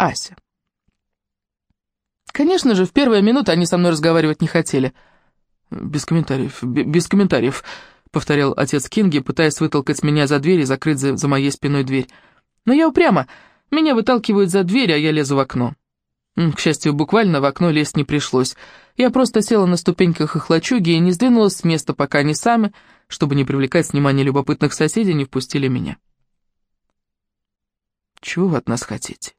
Ася. Конечно же, в первые минуты они со мной разговаривать не хотели. «Без комментариев, без комментариев», — повторял отец Кинги, пытаясь вытолкать меня за дверь и закрыть за, за моей спиной дверь. Но я упрямо. Меня выталкивают за дверь, а я лезу в окно. К счастью, буквально в окно лезть не пришлось. Я просто села на ступеньках их лачуги и не сдвинулась с места, пока они сами, чтобы не привлекать внимание любопытных соседей, не впустили меня. «Чего вы от нас хотите?»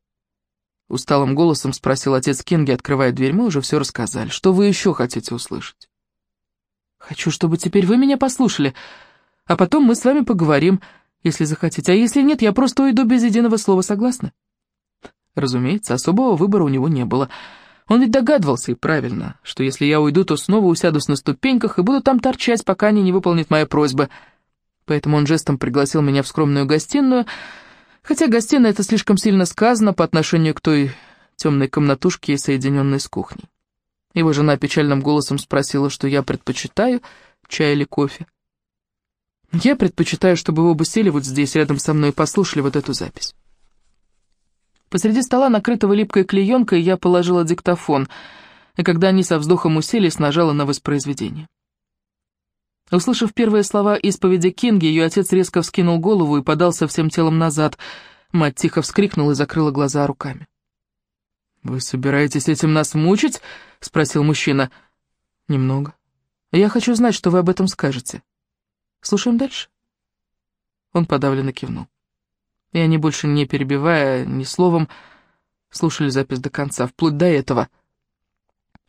Усталым голосом спросил отец Кинги, открывая дверь. «Мы уже все рассказали. Что вы еще хотите услышать?» «Хочу, чтобы теперь вы меня послушали, а потом мы с вами поговорим, если захотите. А если нет, я просто уйду без единого слова, согласны?» Разумеется, особого выбора у него не было. Он ведь догадывался, и правильно, что если я уйду, то снова усядусь на ступеньках и буду там торчать, пока они не выполнят мои просьбы. Поэтому он жестом пригласил меня в скромную гостиную, хотя гостиная это слишком сильно сказано по отношению к той темной комнатушке, соединенной с кухней. Его жена печальным голосом спросила, что я предпочитаю, чай или кофе. Я предпочитаю, чтобы вы оба сели вот здесь, рядом со мной, и послушали вот эту запись. Посреди стола, накрытого липкой клеенкой, я положила диктофон, и когда они со вздохом уселись, нажала на воспроизведение. Услышав первые слова исповеди Кинги, ее отец резко вскинул голову и подался всем телом назад. Мать тихо вскрикнула и закрыла глаза руками. «Вы собираетесь этим нас мучить?» — спросил мужчина. «Немного. Я хочу знать, что вы об этом скажете. Слушаем дальше?» Он подавленно кивнул и они больше не перебивая ни словом, слушали запись до конца, вплоть до этого.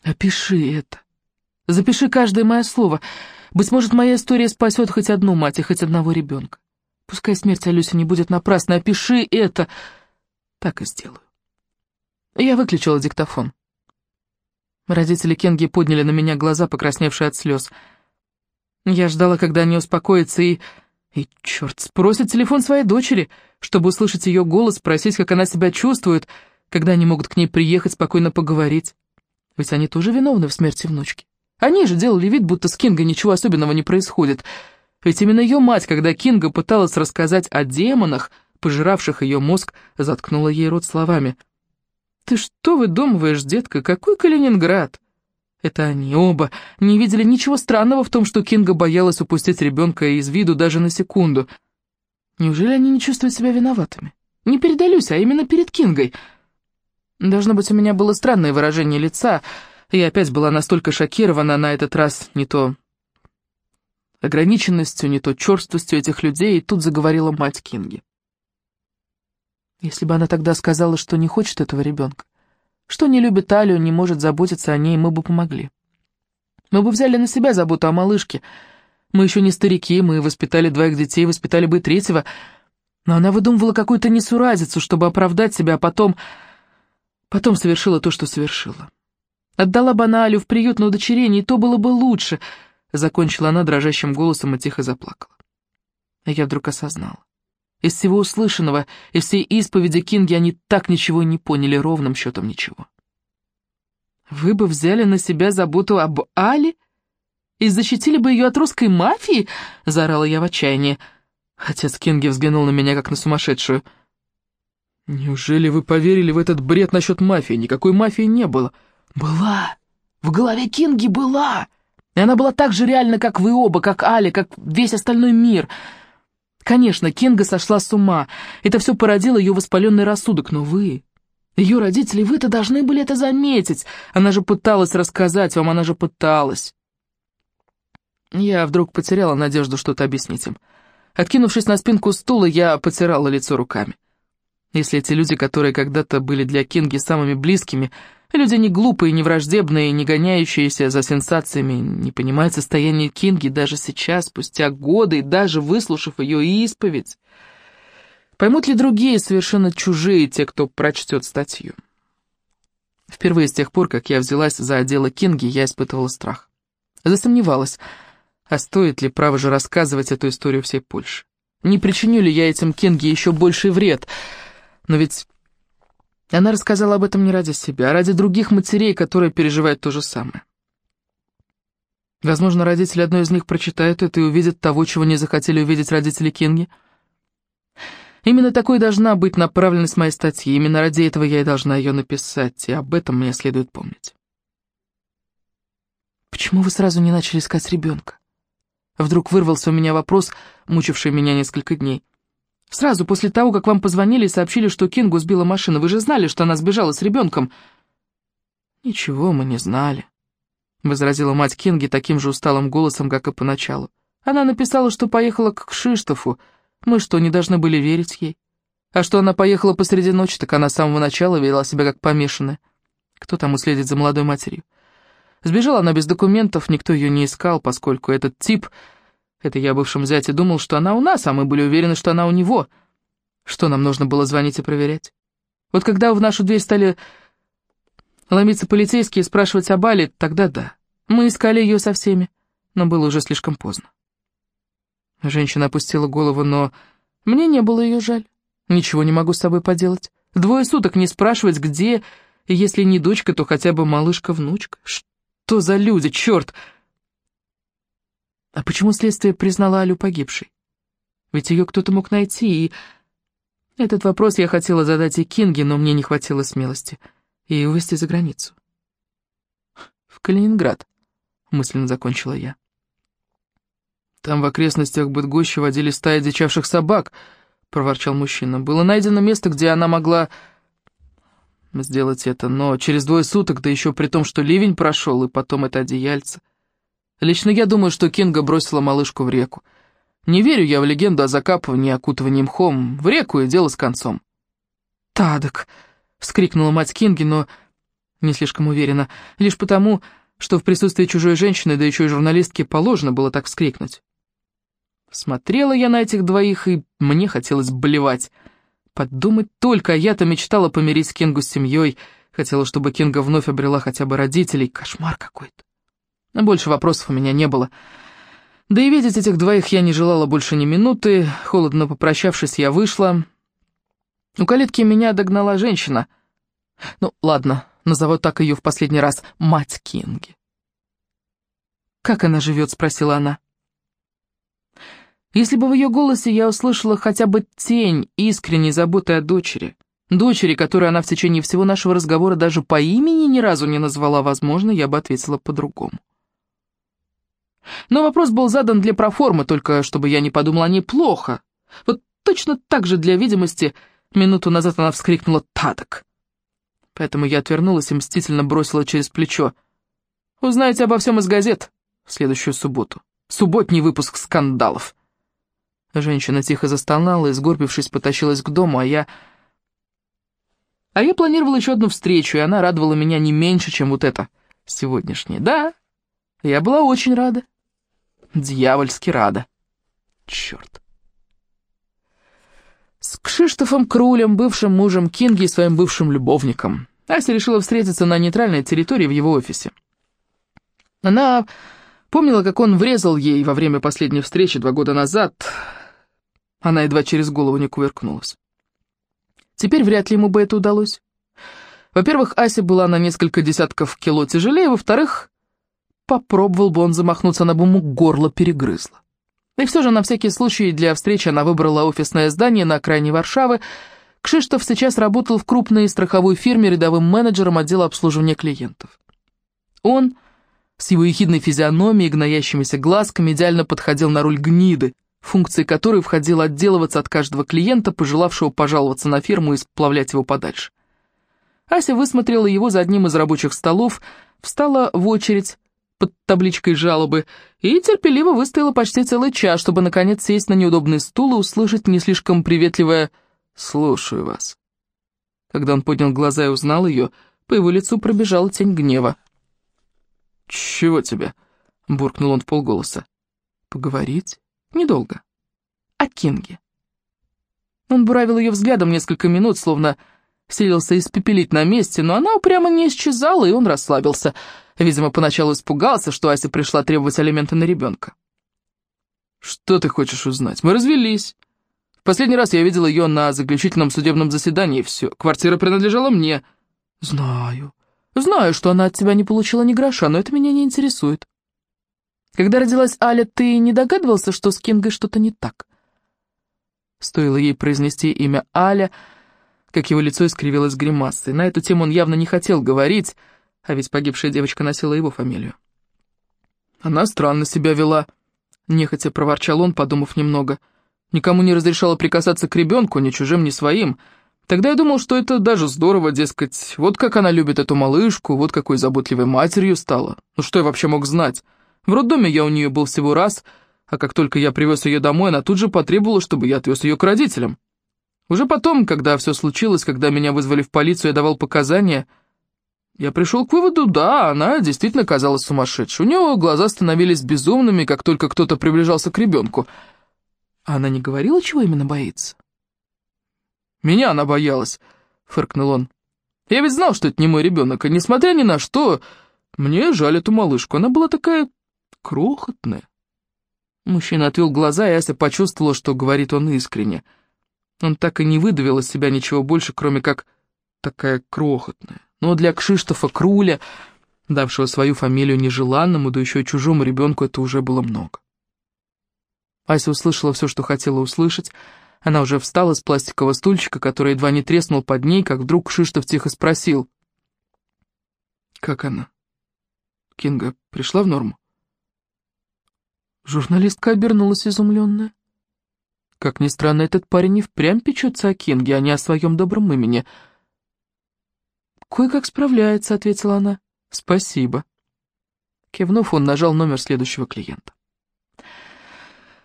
«Опиши это. Запиши каждое мое слово. Быть может, моя история спасет хоть одну мать и хоть одного ребенка. Пускай смерть Алюси не будет напрасной. Опиши это. Так и сделаю». Я выключила диктофон. Родители Кенги подняли на меня глаза, покрасневшие от слез. Я ждала, когда они успокоятся, и... И, черт, спросит телефон своей дочери, чтобы услышать ее голос, спросить, как она себя чувствует, когда они могут к ней приехать, спокойно поговорить. Ведь они тоже виновны в смерти внучки. Они же делали вид, будто с Кингой ничего особенного не происходит. Ведь именно ее мать, когда Кинга пыталась рассказать о демонах, пожиравших ее мозг, заткнула ей рот словами. «Ты что выдумываешь, детка, какой Калининград?» Это они оба не видели ничего странного в том, что Кинга боялась упустить ребенка из виду даже на секунду. Неужели они не чувствуют себя виноватыми? Не перед Алюсей, а именно перед Кингой. Должно быть, у меня было странное выражение лица, я опять была настолько шокирована на этот раз не то ограниченностью, не то черствостью этих людей, и тут заговорила мать Кинги. Если бы она тогда сказала, что не хочет этого ребенка, что не любит Алию, не может заботиться о ней, мы бы помогли. Мы бы взяли на себя заботу о малышке. Мы еще не старики, мы воспитали двоих детей, воспитали бы и третьего. Но она выдумывала какую-то несуразицу, чтобы оправдать себя, а потом... Потом совершила то, что совершила. Отдала бы она Алю в приют на удочерение, и то было бы лучше. Закончила она дрожащим голосом и тихо заплакала. А я вдруг осознала. Из всего услышанного, из всей исповеди Кинги они так ничего не поняли, ровным счетом ничего. «Вы бы взяли на себя заботу об Али и защитили бы ее от русской мафии?» — заорала я в отчаянии. Отец Кинги взглянул на меня, как на сумасшедшую. «Неужели вы поверили в этот бред насчет мафии? Никакой мафии не было». «Была! В голове Кинги была! И она была так же реальна, как вы оба, как Али, как весь остальной мир!» Конечно, Кенга сошла с ума. Это все породило ее воспаленный рассудок, но вы... Ее родители, вы-то должны были это заметить. Она же пыталась рассказать вам, она же пыталась. Я вдруг потеряла надежду что-то объяснить им. Откинувшись на спинку стула, я потирала лицо руками. Если эти люди, которые когда-то были для Кинги самыми близкими, Люди не глупые, не враждебные, не гоняющиеся за сенсациями, не понимают состояние Кинги даже сейчас, спустя годы, даже выслушав ее исповедь. Поймут ли другие, совершенно чужие, те, кто прочтет статью? Впервые с тех пор, как я взялась за дело Кинги, я испытывала страх. Засомневалась, а стоит ли право же рассказывать эту историю всей Польше? Не причиню ли я этим Кинге еще больший вред? Но ведь она рассказала об этом не ради себя, а ради других матерей, которые переживают то же самое. Возможно, родители одной из них прочитают это и увидят того, чего не захотели увидеть родители Кинги. Именно такой должна быть направленность моей статьи, именно ради этого я и должна ее написать, и об этом мне следует помнить. «Почему вы сразу не начали искать ребенка?» Вдруг вырвался у меня вопрос, мучивший меня несколько дней. «Сразу после того, как вам позвонили и сообщили, что Кингу сбила машина, вы же знали, что она сбежала с ребенком?» «Ничего мы не знали», — возразила мать Кинги таким же усталым голосом, как и поначалу. «Она написала, что поехала к Кшиштофу, мы что, не должны были верить ей? А что она поехала посреди ночи, так она с самого начала вела себя как помешанная. Кто там уследит за молодой матерью? Сбежала она без документов, никто ее не искал, поскольку этот тип, это я о бывшем зяте, думал, что она у нас, а мы были уверены, что она у него. Что нам нужно было звонить и проверять? Вот когда в нашу дверь стали ломиться полицейские и спрашивать о Бале, тогда да. Мы искали ее со всеми, но было уже слишком поздно. Женщина опустила голову, но мне не было ее жаль. Ничего не могу с собой поделать. Двое суток не спрашивать, где, если не дочка, то хотя бы малышка-внучка. Что за люди, черт! А почему следствие признало Алю погибшей? Ведь ее кто-то мог найти, и... Этот вопрос я хотела задать и Кинге, но мне не хватило смелости. И увезти за границу. В Калининград, мысленно закончила я. «Там в окрестностях Быдгощи водили стаи дичавших собак», — проворчал мужчина. «Было найдено место, где она могла сделать это, но через двое суток, да еще при том, что ливень прошел, и потом это одеяльце. Лично я думаю, что Кинга бросила малышку в реку. Не верю я в легенду о закапывании и окутывании мхом. В реку и дело с концом». «Тадок!» — вскрикнула мать Кинги, но не слишком уверенно, лишь потому, что в присутствии чужой женщины, да еще и журналистки, положено было так вскрикнуть. Смотрела я на этих двоих, и мне хотелось блевать. Подумать только, а я-то мечтала помирить Кингу с семьей, хотела, чтобы Кинга вновь обрела хотя бы родителей. Кошмар какой-то. Но больше вопросов у меня не было. Да и видеть этих двоих я не желала больше ни минуты. Холодно попрощавшись, я вышла. У калитки меня догнала женщина. Ну, ладно, назову так ее в последний раз. Мать Кинги. «Как она живет?» — спросила она. Если бы в ее голосе я услышала хотя бы тень искренней заботы о дочери, дочери, которую она в течение всего нашего разговора даже по имени ни разу не назвала, возможно, я бы ответила по-другому. Но вопрос был задан для проформы, только чтобы я не подумала неплохо. Вот точно так же для видимости минуту назад она вскрикнула «Тадок!». Поэтому я отвернулась и мстительно бросила через плечо. «Узнаете обо всем из газет в следующую субботу. Субботний выпуск скандалов». Женщина тихо застонала и, сгорбившись, потащилась к дому, а я... А я планировала еще одну встречу, и она радовала меня не меньше, чем вот эта сегодняшняя. Да, я была очень рада. Дьявольски рада. Черт. С Кшиштофом Крулем, бывшим мужем Кинги и своим бывшим любовником. Ася решила встретиться на нейтральной территории в его офисе. Она помнила, как он врезал ей во время последней встречи два года назад, она едва через голову не кувыркнулась. Теперь вряд ли ему бы это удалось. Во-первых, Ася была на несколько десятков кило тяжелее, во-вторых, попробовал бы он замахнуться, она бы ему горло перегрызла. И все же на всякий случай для встречи она выбрала офисное здание на окраине Варшавы. Кшиштов сейчас работал в крупной страховой фирме рядовым менеджером отдела обслуживания клиентов. Он с его ехидной физиономией гноящимися глазками идеально подходил на роль гниды, функции которой входило отделываться от каждого клиента, пожелавшего пожаловаться на фирму и сплавлять его подальше. Ася высмотрела его за одним из рабочих столов, встала в очередь под табличкой жалобы и терпеливо выстояла почти целый час, чтобы наконец сесть на неудобный стул и услышать не слишком приветливое «слушаю вас». Когда он поднял глаза и узнал ее, по его лицу пробежала тень гнева. «Чего тебе?» — буркнул он в полголоса. «Поговорить?» Недолго. О Кинге. Он буравил ее взглядом несколько минут, словно селился испепелить на месте, но она упрямо не исчезала, и он расслабился. Видимо, поначалу испугался, что Ася пришла требовать алименты на ребенка. «Что ты хочешь узнать? Мы развелись. В последний раз я видел ее на заключительном судебном заседании, и все. Квартира принадлежала мне». «Знаю. Знаю, что она от тебя не получила ни гроша, но это меня не интересует. Когда родилась Аля, ты не догадывался, что с Кингой что-то не так? Стоило ей произнести имя Аля, как его лицо искривилось гримасой. На эту тему он явно не хотел говорить, а ведь погибшая девочка носила его фамилию. Она странно себя вела, нехотя проворчал он, подумав немного. Никому не разрешала прикасаться к ребенку, ни чужим, ни своим. Тогда я думал, что это даже здорово, дескать, вот как она любит эту малышку, вот какой заботливой матерью стала. Ну что я вообще мог знать? В роддоме я у нее был всего раз, а как только я привез ее домой, она тут же потребовала, чтобы я отвез ее к родителям. Уже потом, когда все случилось, когда меня вызвали в полицию, я давал показания, я пришел к выводу, да, она действительно казалась сумасшедшей. У нее глаза становились безумными, как только кто-то приближался к ребенку. А она не говорила, чего именно боится? «Меня она боялась», — фыркнул он. «Я ведь знал, что это не мой ребенок, и несмотря ни на что, мне жаль эту малышку. Она была такая крохотная». Мужчина отвел глаза, и Ася почувствовала, что говорит он искренне. Он так и не выдавил из себя ничего больше, кроме как «такая крохотная». Но для Кшиштофа Круля, давшего свою фамилию нежеланному, да еще и чужому ребенку, это уже было много. Ася услышала все, что хотела услышать. Она уже встала с пластикового стульчика, который едва не треснул под ней, как вдруг Кшиштоф тихо спросил. «Как она? Кинга пришла в норму?» Журналистка обернулась изумленная. Как ни странно, этот парень и впрямь печется о Кинге, а не о своем добром имени — «Кое-как справляется», — ответила она. «Спасибо». Кивнув, он нажал номер следующего клиента.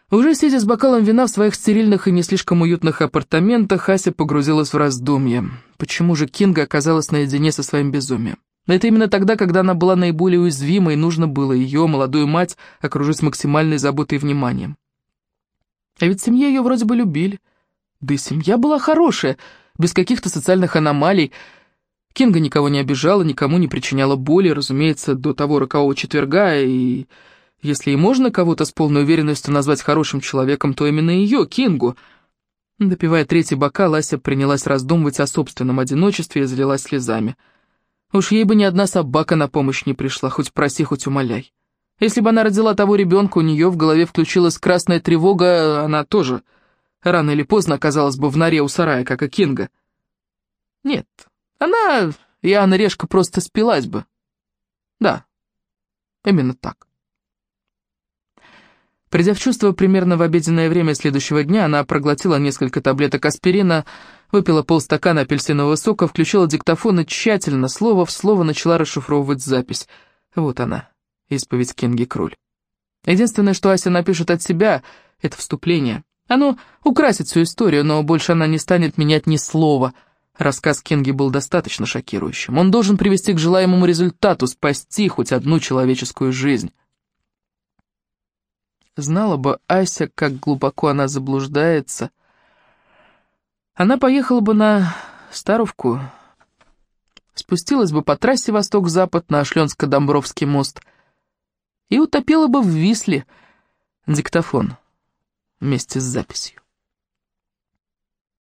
Уже сидя с бокалом вина в своих стерильных и не слишком уютных апартаментах, Ася погрузилась в раздумье. Почему же Кинга оказалась наедине со своим безумием? Это именно тогда, когда она была наиболее уязвима, и нужно было ее, молодую мать, окружить максимальной заботой и вниманием. А ведь семья ее вроде бы любили. Да и семья была хорошая, без каких-то социальных аномалий, Кинга никого не обижала, никому не причиняла боли, разумеется, до того рокового четверга, и если и можно кого-то с полной уверенностью назвать хорошим человеком, то именно ее, Кингу. Допивая третий бокал, Ася принялась раздумывать о собственном одиночестве и залилась слезами. Уж ей бы ни одна собака на помощь не пришла, хоть проси, хоть умоляй. Если бы она родила того ребенка, у нее в голове включилась красная тревога, она тоже рано или поздно оказалась бы в норе у сарая, как и Кинга. Нет, она, Яна Решка, просто спилась бы. Да, именно так. Придя в чувство примерно в обеденное время следующего дня, она проглотила несколько таблеток аспирина, выпила полстакана апельсинового сока, включила диктофон и тщательно, слово в слово, начала расшифровывать запись. Вот она, исповедь Кинги Круль. Единственное, что Ася напишет от себя, это вступление. Оно украсит всю историю, но больше она не станет менять ни слова — Рассказ Кинги был достаточно шокирующим. Он должен привести к желаемому результату, спасти хоть одну человеческую жизнь. Знала бы Ася, как глубоко она заблуждается. Она поехала бы на Старовку, спустилась бы по трассе восток-запад на Ошленско-Домбровский мост и утопила бы в Висле диктофон вместе с записью.